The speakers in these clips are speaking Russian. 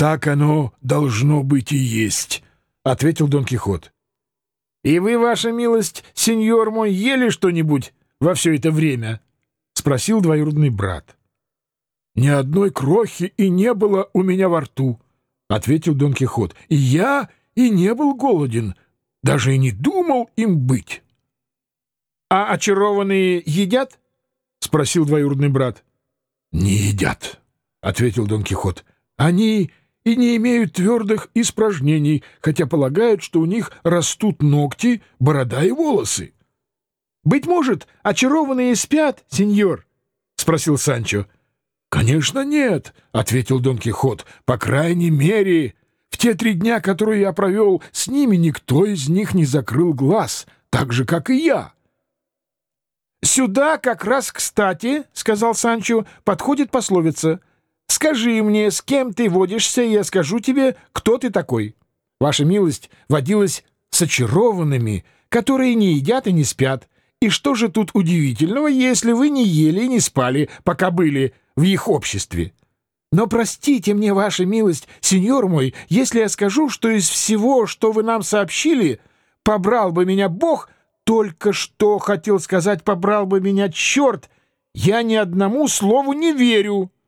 «Так оно должно быть и есть», — ответил Дон Кихот. «И вы, ваша милость, сеньор мой, ели что-нибудь во все это время?» — спросил двоюродный брат. «Ни одной крохи и не было у меня во рту», — ответил Дон Кихот. «И я и не был голоден, даже и не думал им быть». «А очарованные едят?» — спросил двоюродный брат. «Не едят», — ответил Дон Кихот. «Они и не имеют твердых испражнений, хотя полагают, что у них растут ногти, борода и волосы». «Быть может, очарованные спят, сеньор?» — спросил Санчо. «Конечно нет», — ответил Дон Кихот. «По крайней мере, в те три дня, которые я провел с ними, никто из них не закрыл глаз, так же, как и я». «Сюда как раз кстати, — сказал Санчо, — подходит пословица. Скажи мне, с кем ты водишься, и я скажу тебе, кто ты такой. Ваша милость водилась с очарованными, которые не едят и не спят. И что же тут удивительного, если вы не ели и не спали, пока были в их обществе? Но простите мне, ваша милость, сеньор мой, если я скажу, что из всего, что вы нам сообщили, побрал бы меня Бог — только что хотел сказать, побрал бы меня черт, я ни одному слову не верю. —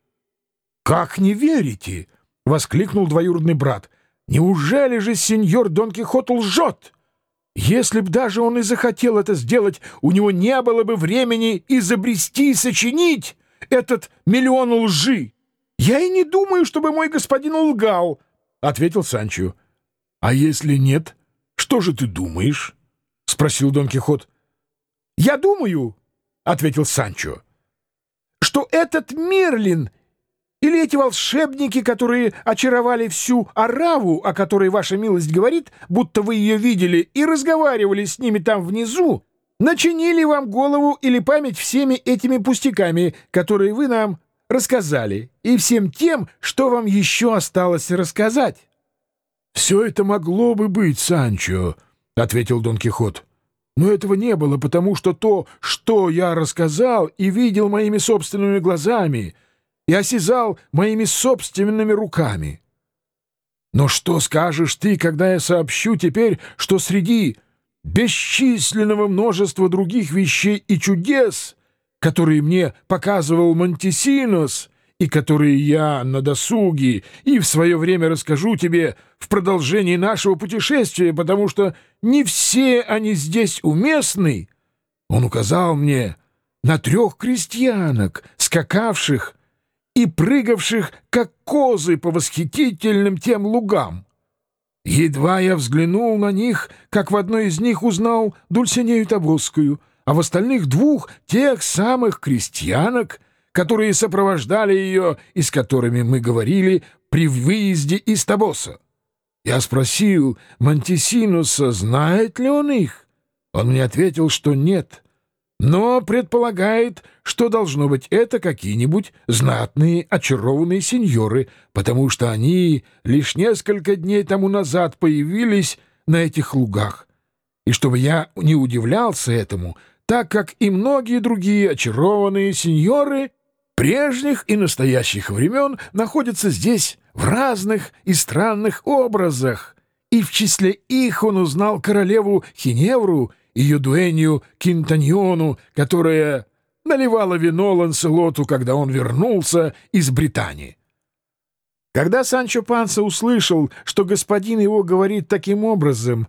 Как не верите? — воскликнул двоюродный брат. — Неужели же сеньор Дон Кихот лжет? Если б даже он и захотел это сделать, у него не было бы времени изобрести и сочинить этот миллион лжи. — Я и не думаю, чтобы мой господин лгал, — ответил Санчо. — А если нет, что же ты думаешь? — спросил Дон Кихот. — Я думаю, — ответил Санчо, — что этот Мерлин или эти волшебники, которые очаровали всю Араву, о которой ваша милость говорит, будто вы ее видели и разговаривали с ними там внизу, начинили вам голову или память всеми этими пустяками, которые вы нам рассказали, и всем тем, что вам еще осталось рассказать. — Все это могло бы быть, Санчо, — ответил Дон Кихот. «Но этого не было, потому что то, что я рассказал и видел моими собственными глазами, и осязал моими собственными руками. Но что скажешь ты, когда я сообщу теперь, что среди бесчисленного множества других вещей и чудес, которые мне показывал Монтисинос, и которые я на досуге и в свое время расскажу тебе в продолжении нашего путешествия, потому что не все они здесь уместны. Он указал мне на трех крестьянок, скакавших и прыгавших, как козы по восхитительным тем лугам. Едва я взглянул на них, как в одной из них узнал Дульсинею Тобольскую, а в остальных двух тех самых крестьянок — которые сопровождали ее и с которыми мы говорили при выезде из Табоса. Я спросил Монтисинуса, знает ли он их. Он мне ответил, что нет, но предполагает, что должно быть это какие-нибудь знатные очарованные сеньоры, потому что они лишь несколько дней тому назад появились на этих лугах. И чтобы я не удивлялся этому, так как и многие другие очарованные сеньоры — прежних и настоящих времен находятся здесь в разных и странных образах, и в числе их он узнал королеву Хиневру, ее дуэнью Кинтаньону, которая наливала вино Ланселоту, когда он вернулся из Британии. Когда Санчо Панса услышал, что господин его говорит таким образом,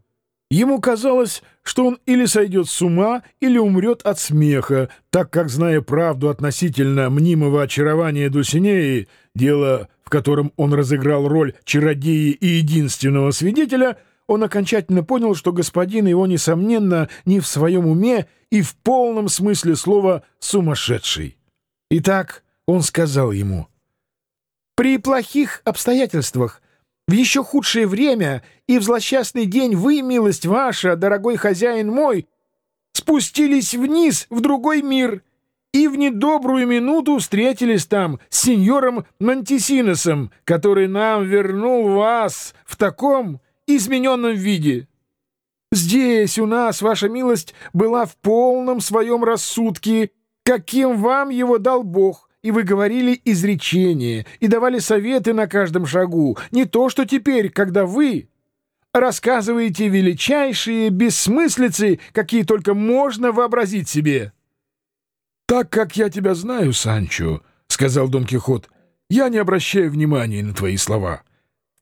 Ему казалось, что он или сойдет с ума, или умрет от смеха, так как, зная правду относительно мнимого очарования Дульсинеи, дело, в котором он разыграл роль чародеи и единственного свидетеля, он окончательно понял, что господин его, несомненно, не в своем уме и в полном смысле слова «сумасшедший». Итак, он сказал ему, «При плохих обстоятельствах в еще худшее время и в злосчастный день вы, милость ваша, дорогой хозяин мой, спустились вниз в другой мир и в недобрую минуту встретились там с сеньором Монтисиносом, который нам вернул вас в таком измененном виде. Здесь у нас, ваша милость, была в полном своем рассудке, каким вам его дал Бог, и вы говорили изречения, и давали советы на каждом шагу, не то что теперь, когда вы рассказываете величайшие бессмыслицы, какие только можно вообразить себе. — Так как я тебя знаю, Санчо, — сказал Дон Кихот, — я не обращаю внимания на твои слова. —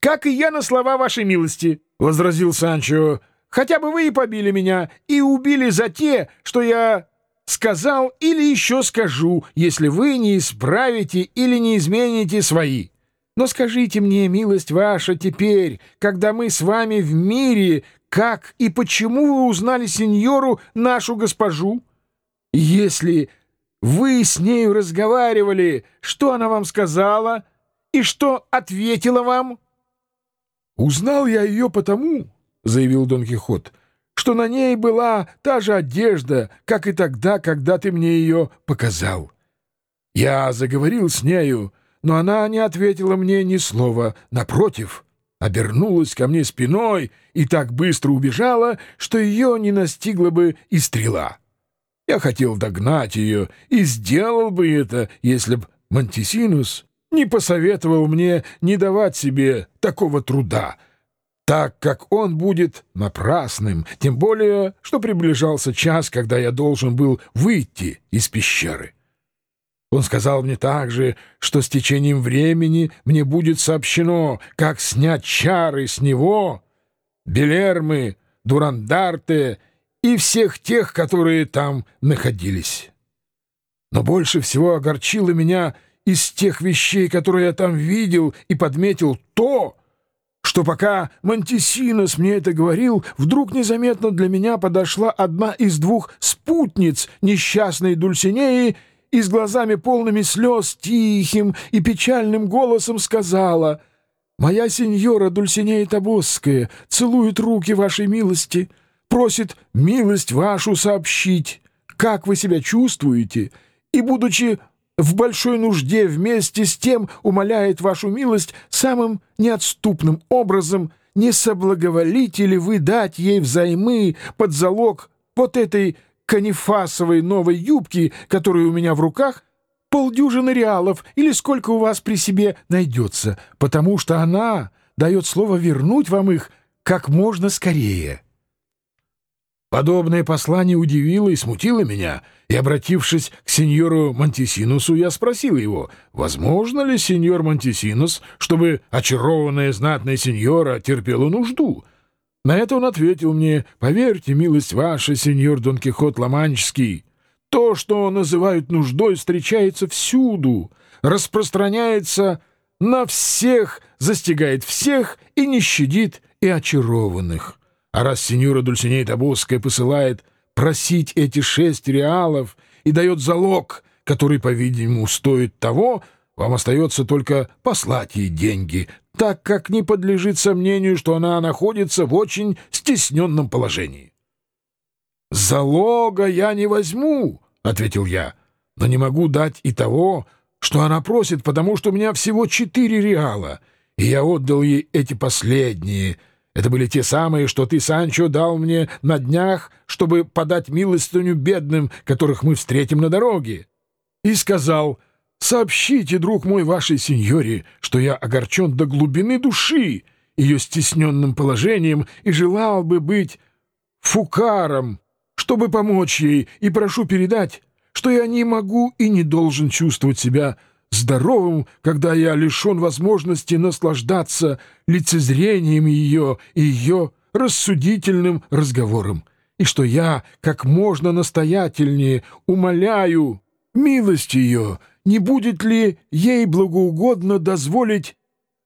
Как и я на слова вашей милости, — возразил Санчо, — хотя бы вы и побили меня, и убили за те, что я сказал или еще скажу, если вы не исправите или не измените свои. Но скажите мне, милость ваша, теперь, когда мы с вами в мире, как и почему вы узнали сеньору нашу госпожу? Если вы с нею разговаривали, что она вам сказала и что ответила вам? — Узнал я ее потому, — заявил Дон Кихот, — что на ней была та же одежда, как и тогда, когда ты мне ее показал. Я заговорил с нею, — но она не ответила мне ни слова. Напротив, обернулась ко мне спиной и так быстро убежала, что ее не настигла бы и стрела. Я хотел догнать ее и сделал бы это, если б Монтисинус не посоветовал мне не давать себе такого труда, так как он будет напрасным, тем более, что приближался час, когда я должен был выйти из пещеры. Он сказал мне также, что с течением времени мне будет сообщено, как снять чары с него, Белермы, Дурандарте и всех тех, которые там находились. Но больше всего огорчило меня из тех вещей, которые я там видел и подметил, то, что пока Монтисинос мне это говорил, вдруг незаметно для меня подошла одна из двух спутниц несчастной Дульсинеи и с глазами полными слез тихим и печальным голосом сказала «Моя сеньора Дульсинея Табосская целует руки вашей милости, просит милость вашу сообщить, как вы себя чувствуете, и, будучи в большой нужде вместе с тем умоляет вашу милость самым неотступным образом не соблаговолите ли вы дать ей взаймы под залог вот этой канифасовой новой юбки, которая у меня в руках, полдюжины реалов или сколько у вас при себе найдется, потому что она дает слово вернуть вам их как можно скорее». Подобное послание удивило и смутило меня, и, обратившись к сеньору Монтисинусу, я спросил его, возможно ли сеньор Монтисинус, чтобы очарованная знатная сеньора терпела нужду, на это он ответил мне, «Поверьте, милость ваша, сеньор Дон Кихот Ломанческий, то, что называют нуждой, встречается всюду, распространяется на всех, застигает всех и не щадит и очарованных. А раз сеньора Дульсинея Табосская посылает просить эти шесть реалов и дает залог, который, по-видимому, стоит того, вам остается только послать ей деньги, так как не подлежит сомнению, что она находится в очень стесненном положении. «Залога я не возьму», — ответил я, — «но не могу дать и того, что она просит, потому что у меня всего четыре реала, и я отдал ей эти последние. Это были те самые, что ты, Санчо, дал мне на днях, чтобы подать милостыню бедным, которых мы встретим на дороге». И сказал — Сообщите, друг мой, вашей сеньоре, что я огорчен до глубины души ее стесненным положением и желал бы быть фукаром, чтобы помочь ей, и прошу передать, что я не могу и не должен чувствовать себя здоровым, когда я лишен возможности наслаждаться лицезрением ее и ее рассудительным разговором, и что я как можно настоятельнее умоляю милость ее — не будет ли ей благоугодно дозволить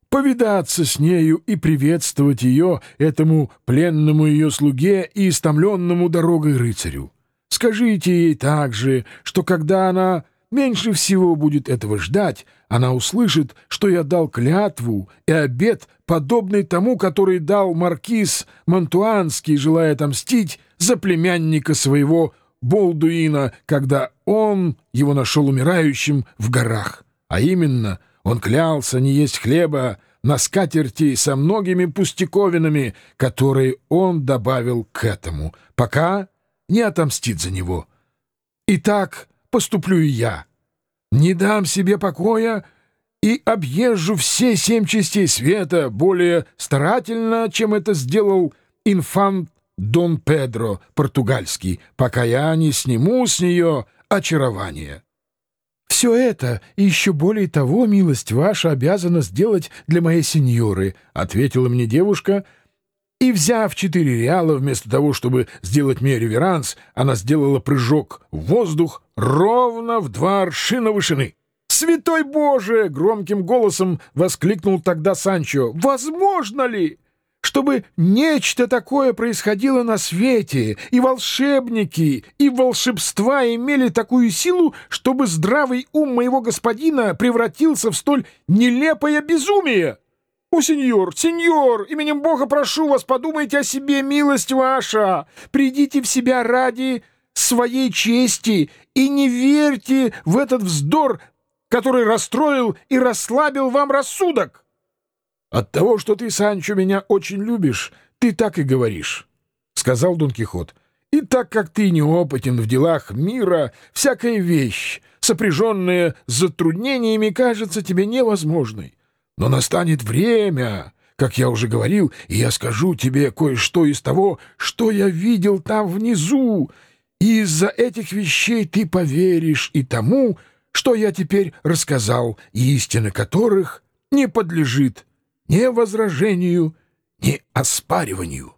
повидаться с нею и приветствовать ее, этому пленному ее слуге и истомленному дорогой рыцарю. Скажите ей также, что когда она меньше всего будет этого ждать, она услышит, что я дал клятву и обет, подобный тому, который дал маркиз Монтуанский, желая отомстить за племянника своего Болдуина, когда он его нашел умирающим в горах. А именно, он клялся не есть хлеба на скатерти со многими пустяковинами, которые он добавил к этому, пока не отомстит за него. И так поступлю и я. не дам себе покоя и объезжу все семь частей света более старательно, чем это сделал инфант Дон Педро португальский, пока я не сниму с нее очарование. «Все это и еще более того, милость ваша обязана сделать для моей сеньоры», — ответила мне девушка, и, взяв четыре реала, вместо того, чтобы сделать мне реверанс, она сделала прыжок в воздух ровно в два аршина вышины. «Святой Боже!» — громким голосом воскликнул тогда Санчо. «Возможно ли?» чтобы нечто такое происходило на свете, и волшебники, и волшебства имели такую силу, чтобы здравый ум моего господина превратился в столь нелепое безумие. «О, сеньор, сеньор, именем Бога прошу вас, подумайте о себе, милость ваша! Придите в себя ради своей чести и не верьте в этот вздор, который расстроил и расслабил вам рассудок!» «От того, что ты, Санчо, меня очень любишь, ты так и говоришь», — сказал Дон Кихот. «И так как ты неопытен в делах мира, всякая вещь, сопряженная с затруднениями, кажется тебе невозможной. Но настанет время, как я уже говорил, и я скажу тебе кое-что из того, что я видел там внизу, и из-за этих вещей ты поверишь и тому, что я теперь рассказал, истина которых не подлежит ни возражению, ни оспариванию.